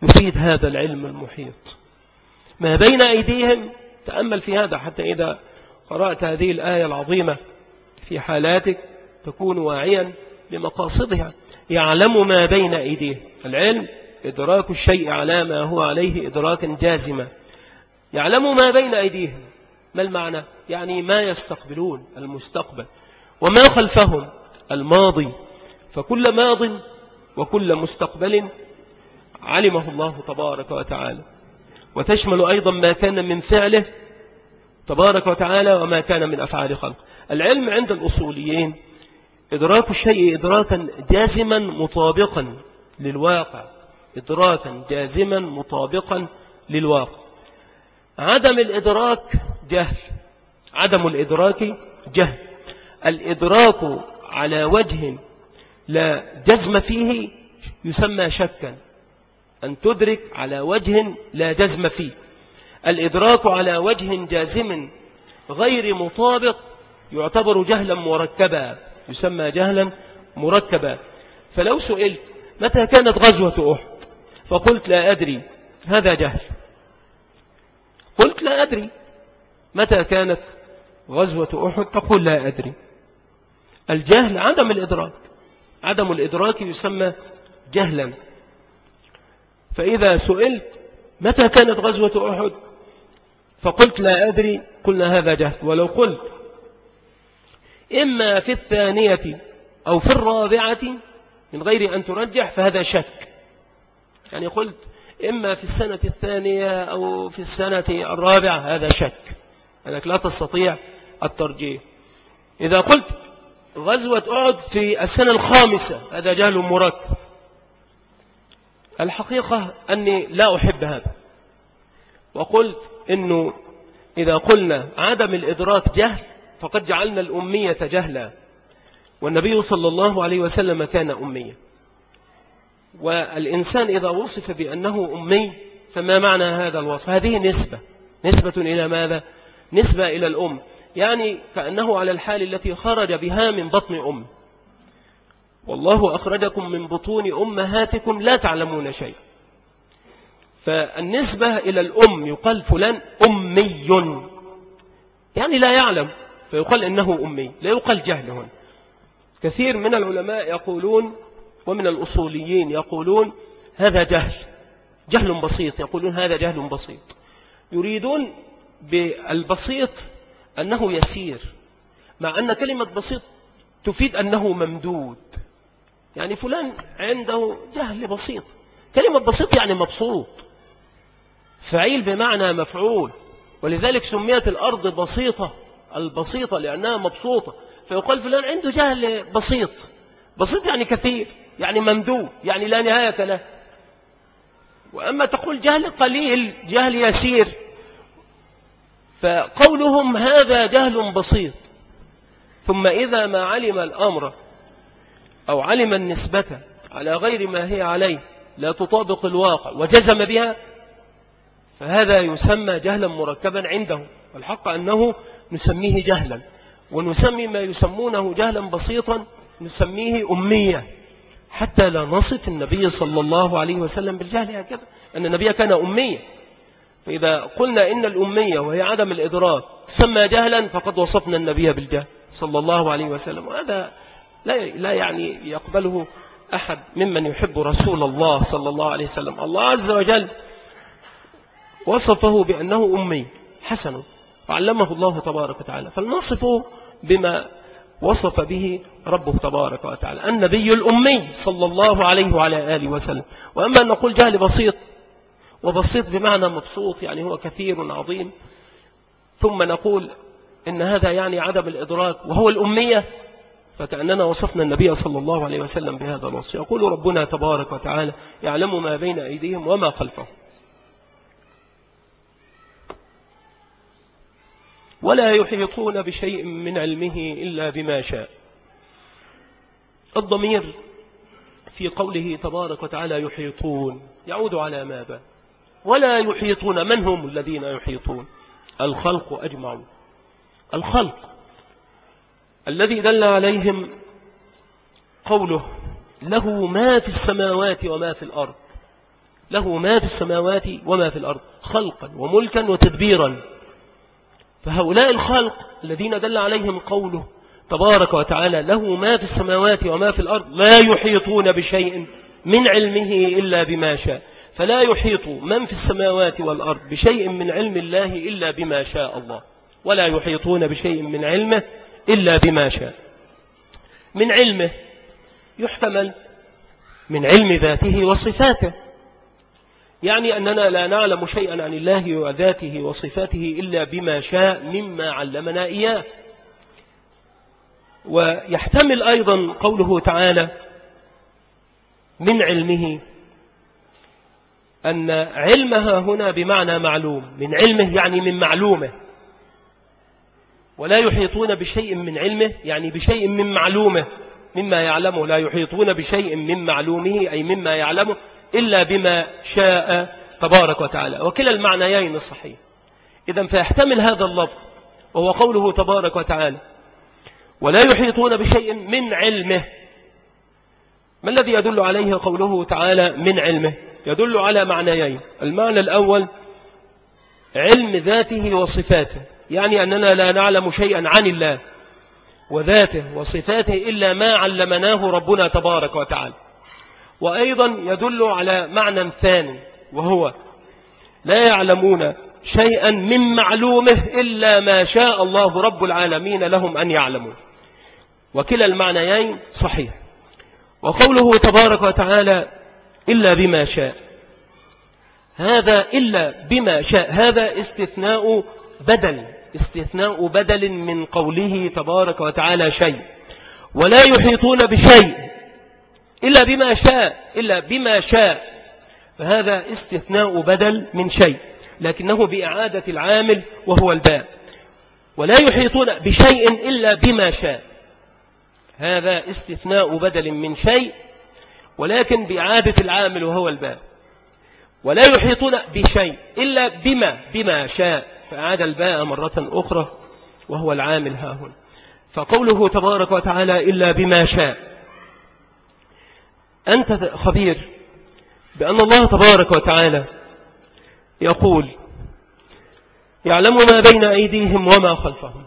يفيد هذا العلم المحيط. ما بين أيديهم تأمل في هذا حتى إذا قرأت هذه الآية العظيمة في حالاتك تكون واعيا بمقاصدها يعلم ما بين أيديه العلم إدراك الشيء على ما هو عليه إدراكا جازما. يعلم ما بين أيديهم. ما المعنى؟ يعني ما يستقبلون المستقبل. وما خلفهم؟ الماضي. فكل ماض وكل مستقبل علمه الله تبارك وتعالى. وتشمل أيضا ما كان من فعله تبارك وتعالى وما كان من أفعال خلق العلم عند الأصوليين إدراك الشيء إدراكا جازما مطابقا للواقع. إدراكا جازما مطابقا للواقع. عدم الإدراك جهل. عدم الإدراك جهل. الإدراك على وجه لا جزم فيه يسمى شكا. أن تدرك على وجه لا جزم فيه. الإدراك على وجه جازم غير مطابق يعتبر جهلا مركبا. يسمى جهلا مركبا. فلو سئلت متى كانت غزوة أحد؟ فقلت لا أدري. هذا جهل. قلت لا أدري. متى كانت غزوة أحد؟ تقول لا أدري. الجهل عدم الإدراك. عدم الإدراك يسمى جهلا. فإذا سئلت متى كانت غزوة أحد؟ فقلت لا أدري. قلنا هذا جهل. ولو قلت إما في الثانية أو في الرابعة من غير أن ترجح فهذا شك. يعني قلت إما في السنة الثانية أو في السنة الرابعة هذا شك. أنك لا تستطيع الترجيح. إذا قلت غزوة أعد في السنة الخامسة هذا جهل مركب الحقيقة أني لا أحب هذا. وقلت إنه إذا قلنا عدم الإدراك جهل فقد جعلنا الأمية جهلا. والنبي صلى الله عليه وسلم كان أميا. والإنسان إذا وصف بأنه أمي فما معنى هذا الوصف؟ هذه نسبة. نسبة إلى ماذا؟ نسبة إلى الأم. يعني كأنه على الحال التي خرج بها من بطن أم. والله أخرجكم من بطون أمهاتكم لا تعلمون شيء فالنسبة إلى الأم يقال فلان أمي. يعني لا يعلم. فيقال إنه أمي لا يقال جهل هنا. كثير من العلماء يقولون ومن الأصوليين يقولون هذا جهل جهل بسيط يقولون هذا جهل بسيط. يريدون بالبسيط أنه يسير مع أن كلمة بسيط تفيد أنه ممدود. يعني فلان عنده جهل بسيط. كلمة بسيط يعني مبسوط. فعيل بمعنى مفعول. ولذلك سميت الأرض بسيطة. البسيطة لأنها مبسوطة. فيقال فلان عنده جهل بسيط. بسيط يعني كثير يعني ممدود يعني لا نهاية له. وأما تقول جهل قليل جهل يسير فقولهم هذا جهل بسيط. ثم إذا ما علم الأمر أو علم النسبة على غير ما هي عليه لا تطابق الواقع وجزم بها فهذا يسمى جهلا مركبا عنده. والحق أنه نسميه جهلا. ونسمي ما يسمونه جهلا بسيطا نسميه أمية. حتى لا نصف النبي صلى الله عليه وسلم بالجهل هكذا أن النبي كان أمية. فإذا قلنا إن الأمية وهي عدم الإدراك سمى جهلا فقد وصفنا النبي بالجهل صلى الله عليه وسلم. وهذا لا لا يعني يقبله أحد ممن يحب رسول الله صلى الله عليه وسلم. الله عز وجل وصفه بأنه أمي. حسن وعلمه الله تبارك وتعالى. فلنصفه بما وصف به ربه تبارك وتعالى. النبي الأمي صلى الله عليه وعلى آله وسلم. وأما أن نقول جهل بسيط وبسيط بمعنى مبسوط يعني هو كثير عظيم ثم نقول إن هذا يعني عدم الإدراك وهو الأمية فكأننا وصفنا النبي صلى الله عليه وسلم بهذا الوصف. يقول ربنا تبارك وتعالى يعلم ما بين أيديهم وما خلفهم. ولا يحيطون بشيء من علمه إلا بما شاء. الضمير في قوله تبارك وتعالى يحيطون يعود على ماذا؟ ولا يحيطون من هم الذين يحيطون؟ الخلق أجمعون. الخلق الذي دل عليهم قوله له ما في السماوات وما في الأرض. له ما في السماوات وما في الأرض. خلقا وملكا وتدبيرا. فهؤلاء الخلق الذين دل عليهم قوله تبارك وتعالى له ما في السماوات وما في الأرض لا يحيطون بشيء من علمه إلا بما شاء. فلا يحيط من في السماوات والأرض بشيء من علم الله إلا بما شاء الله. ولا يحيطون بشيء من علمه إلا بما شاء. من علمه يحتمل من علم ذاته وصفاته. يعني أننا لا نعلم شيئا عن الله وذاته وصفاته إلا بما شاء مما علمنا إياه. ويحتمل أيضا قوله تعالى من علمه أن علمها هنا بمعنى معلوم. من علمه يعني من معلومه. ولا يحيطون بشيء من علمه يعني بشيء من معلومه. مما يعلمه لا يحيطون بشيء من معلومه أي مما يعلمه. إلا بما شاء تبارك وتعالى. وكلا المعنيين الصحيح. إذا فيحتمل هذا اللفظ وهو قوله تبارك وتعالى ولا يحيطون بشيء من علمه. ما الذي يدل عليه قوله تعالى من علمه يدل على معنيين. المعنى الأول علم ذاته وصفاته يعني أننا لا نعلم شيئا عن الله وذاته وصفاته إلا ما علمناه ربنا تبارك وتعالى. وأيضا يدل على معنى ثاني وهو لا يعلمون شيئا من معلومه إلا ما شاء الله رب العالمين لهم أن يعلموا وكلا المعنيين صحيح. وقوله تبارك وتعالى إلا بما شاء. هذا إلا بما شاء. هذا استثناء بدل استثناء بدل من قوله تبارك وتعالى شيء. ولا يحيطون بشيء. إلا بما شاء إلا بما شاء. فهذا استثناء بدل من شيء لكنه بإعادة العامل وهو الباء. ولا يحيطون بشيء إلا بما شاء. هذا استثناء بدل من شيء ولكن بإعادة العامل وهو الباء. ولا يحيطون بشيء إلا بما بما شاء. فأعاد الباء مرة أخرى وهو العامل ها هنا. فقوله تبارك وتعالى إلا بما شاء. أنت خبير بأن الله تبارك وتعالى يقول يعلم ما بين أيديهم وما خلفهم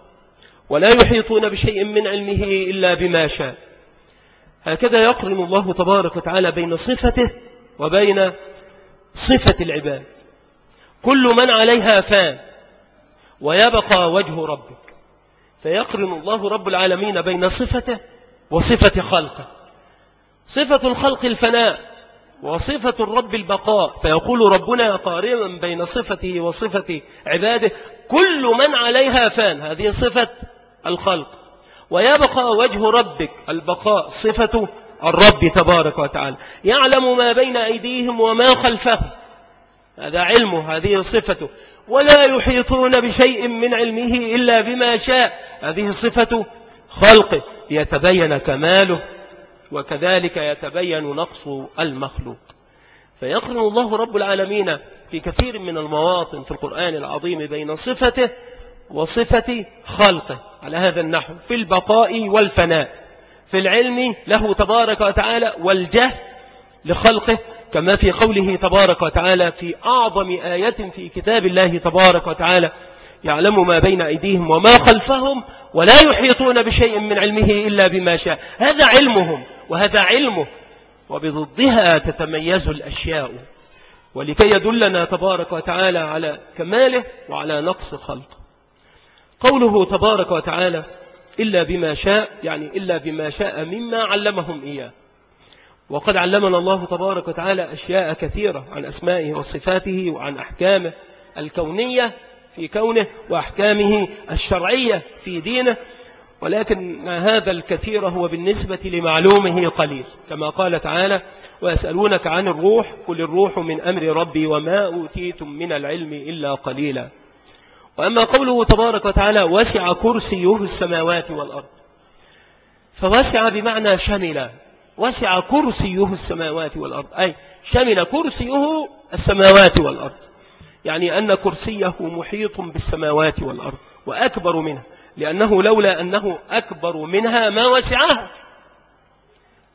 ولا يحيطون بشيء من علمه إلا بما شاء. هكذا يقرن الله تبارك وتعالى بين صفته وبين صفة العباد. كل من عليها فان ويبقى وجه ربك. فيقرن الله رب العالمين بين صفته وصفة خلقه. صفة الخلق الفناء وصفة الرب البقاء. فيقول ربنا قارنا بين صفته وصفة عباده كل من عليها فان. هذه صفة الخلق. ويبقى وجه ربك البقاء صفة الرب تبارك وتعالى. يعلم ما بين أيديهم وما خلفهم. هذا علمه هذه صفته. ولا يحيطون بشيء من علمه إلا بما شاء. هذه صفة خلقه. يتبين كماله وكذلك يتبين نقص المخلوق. فيقرن الله رب العالمين في كثير من المواطن في القرآن العظيم بين صفته وصفة خلقه على هذا النحو في البقاء والفناء. في العلم له تبارك وتعالى والجهل لخلقه كما في قوله تبارك وتعالى في أعظم آية في كتاب الله تبارك وتعالى يعلم ما بين أيديهم وما خلفهم ولا يحيطون بشيء من علمه إلا بما شاء. هذا علمهم وهذا علمه وبضدها تتميز الأشياء. ولكي يدلنا تبارك وتعالى على كماله وعلى نقص خلقه قوله تبارك وتعالى إلا بما شاء يعني إلا بما شاء مما علمهم إياه. وقد علمنا الله تبارك وتعالى أشياء كثيرة عن أسمائه وصفاته وعن أحكامه الكونية في كونه وأحكامه الشرعية في دينه ولكن هذا الكثير هو بالنسبة لمعلومه قليل. كما قال تعالى ويسألونك عن الروح قل الروح من أمر ربي وما أوتيتم من العلم إلا قليلا. وأما قوله تبارك وتعالى وسع كرسيه السماوات والأرض. فوسع بمعنى شمل. وسع كرسيه السماوات والأرض. أي شمل كرسيه السماوات والأرض. يعني أن كرسيه محيط بالسماوات والأرض وأكبر منها لأنه لولا أنه أكبر منها ما وسعها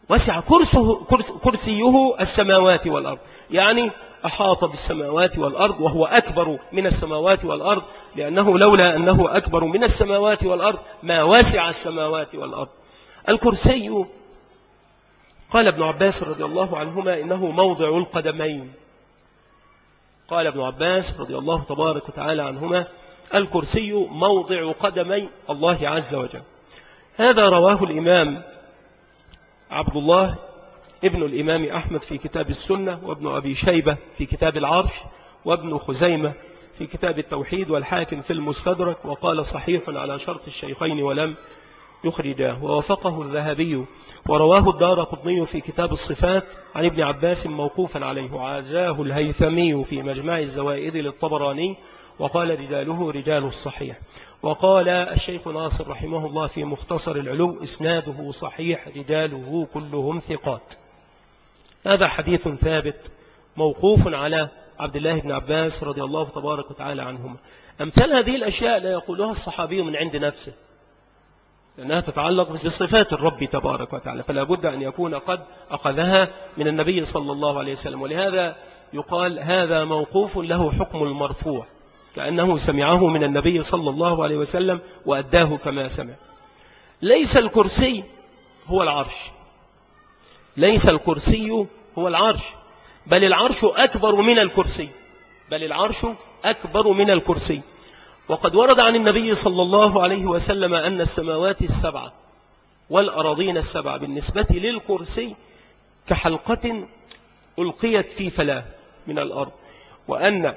وسع كرسيه, كرسيه السماوات والأرض. يعني أحاط بالسماوات والأرض وهو أكبر من السماوات والأرض لأنه لولا أنه أكبر من السماوات والأرض ما وسع السماوات والأرض. الكرسي قال ابن عباس رضي الله عنهما إنه موضع القدمين. قال ابن عباس رضي الله تبارك وتعالى عنهما الكرسي موضع قدمي الله عز وجل. هذا رواه الإمام عبد الله ابن الإمام أحمد في كتاب السنة وابن أبي شيبة في كتاب العرش وابن خزيمة في كتاب التوحيد والحاكم في المستدرك وقال صحيح على شرط الشيخين ولم يخرجاه. ووافقه الذهبي ورواه الدار قطني في كتاب الصفات عن ابن عباس موقوفا عليه. وعزاه الهيثمي في مجمع الزوائد للطبراني وقال رجاله رجال الصحيح. وقال الشيخ ناصر رحمه الله في مختصر العلو إسناده صحيح رجاله كلهم ثقات. هذا حديث ثابت موقوف على عبد الله بن عباس رضي الله تبارك وتعالى عنهما. أمثال هذه الأشياء لا يقولها الصحابي من عند نفسه. لأنها تتعلق بصفات الرب تبارك وتعالى فلا بد أن يكون قد أخذها من النبي صلى الله عليه وسلم. ولهذا يقال هذا موقوف له حكم المرفوع كأنه سمعه من النبي صلى الله عليه وسلم وأداه كما سمع. ليس الكرسي هو العرش. ليس الكرسي هو العرش. بل العرش أكبر من الكرسي. بل العرش أكبر من الكرسي. وقد ورد عن النبي صلى الله عليه وسلم أن السماوات السبعة والأراضين السبعة بالنسبة للكرسي كحلقة ألقيت في فلاة من الأرض وأن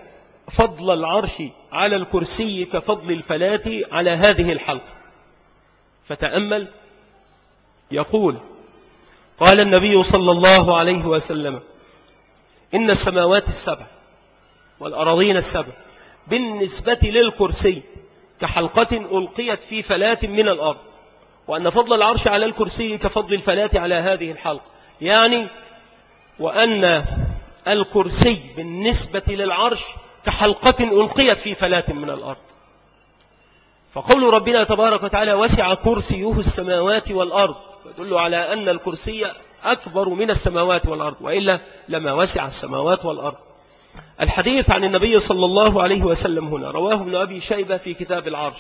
فضل العرش على الكرسي كفضل الفلاة على هذه الحلقة. فتأمل يقول قال النبي صلى الله عليه وسلم إن السماوات السبع والأراضين السبع بالنسبة للكرسي كحلقة ألقيت في فلاة من الأرض. وأن فضل العرش على الكرسي كفضل الفلاة على هذه الحلقة. يعني وأن الكرسي بالنسبة للعرش كحلقة ألقيت في فلاة من الأرض. فقول ربنا تبارك وتعالى وسع كرسيه السماوات والأرض. يدل على أن الكرسي أكبر من السماوات والأرض وإلا لما وسع السماوات والأرض. الحديث عن النبي صلى الله عليه وسلم هنا رواه ابن أبي شيبة في كتاب العرش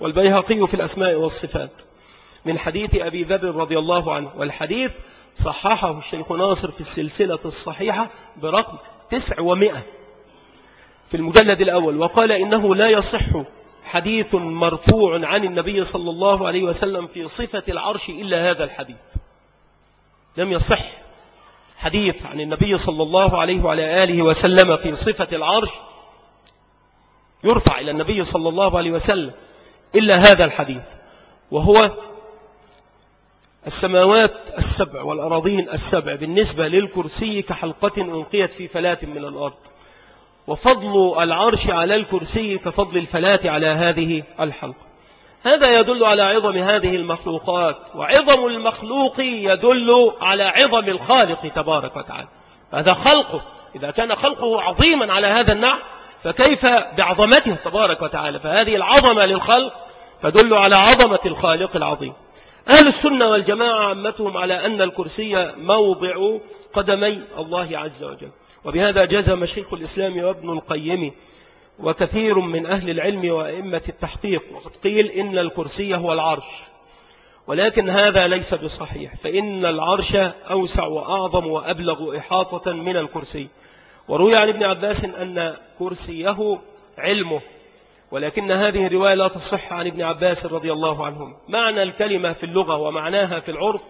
والبيهقي في الأسماء والصفات من حديث أبي ذر رضي الله عنه والحديث صححه الشيخ ناصر في السلسلة الصحيحة برقم تسع ومئة في المجلد الأول وقال إنه لا يصح حديث مرفوع عن النبي صلى الله عليه وسلم في صفة العرش إلا هذا الحديث. لم يصح. حديث عن النبي صلى الله عليه وعلى آله وسلم في صفة العرش يرفع إلى النبي صلى الله عليه وسلم إلا هذا الحديث وهو السماوات السبع والأراضين السبع بالنسبة للكرسي كحلقة أنقيت في فلاة من الأرض وفضل العرش على الكرسي كفضل الفلاة على هذه الحلقة. هذا يدل على عظم هذه المخلوقات وعظم المخلوق يدل على عظم الخالق تبارك وتعالى. هذا خلقه. إذا كان خلقه عظيما على هذا النحو فكيف بعظمته تبارك وتعالى؟ فهذه العظمة للخلق تدل على عظمة الخالق العظيم. أهل السنة والجماعة عمتهم على أن الكرسي موضع قدمي الله عز وجل. وبهذا جزم شيخ الإسلام وابن القيم وكثير من أهل العلم وأئمة التحقيق وقد قيل إن الكرسي هو العرش ولكن هذا ليس بصحيح فإن العرش أوسع وأعظم وأبلغ إحاطة من الكرسي. وروي عن ابن عباس أن كرسيه علمه ولكن هذه الرواية لا تصح عن ابن عباس رضي الله عنهم. معنى الكلمة في اللغة ومعناها في العرف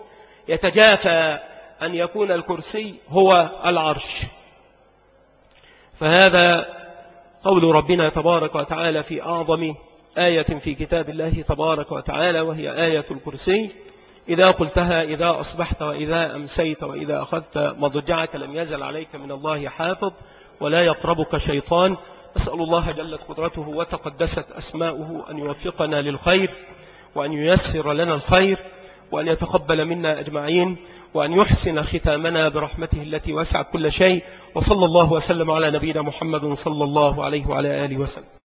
يتجافى أن يكون الكرسي هو العرش. فهذا قول ربنا تبارك وتعالى في أعظم آية في كتاب الله تبارك وتعالى وهي آية الكرسي إذا قلتها إذا أصبحت وإذا أمسيت وإذا أخذت مضجعك لم يزل عليك من الله حافظ ولا يقربك شيطان أسأل الله جلت قدرته وتقدست أسماؤه أن يوفقنا للخير وأن ييسر لنا الخير وأن يتقبل منا أجمعين وأن يحسن ختامنا برحمته التي وسعت كل شيء وصلى الله وسلم على نبينا محمد صلى الله عليه وعلى آله وسلم.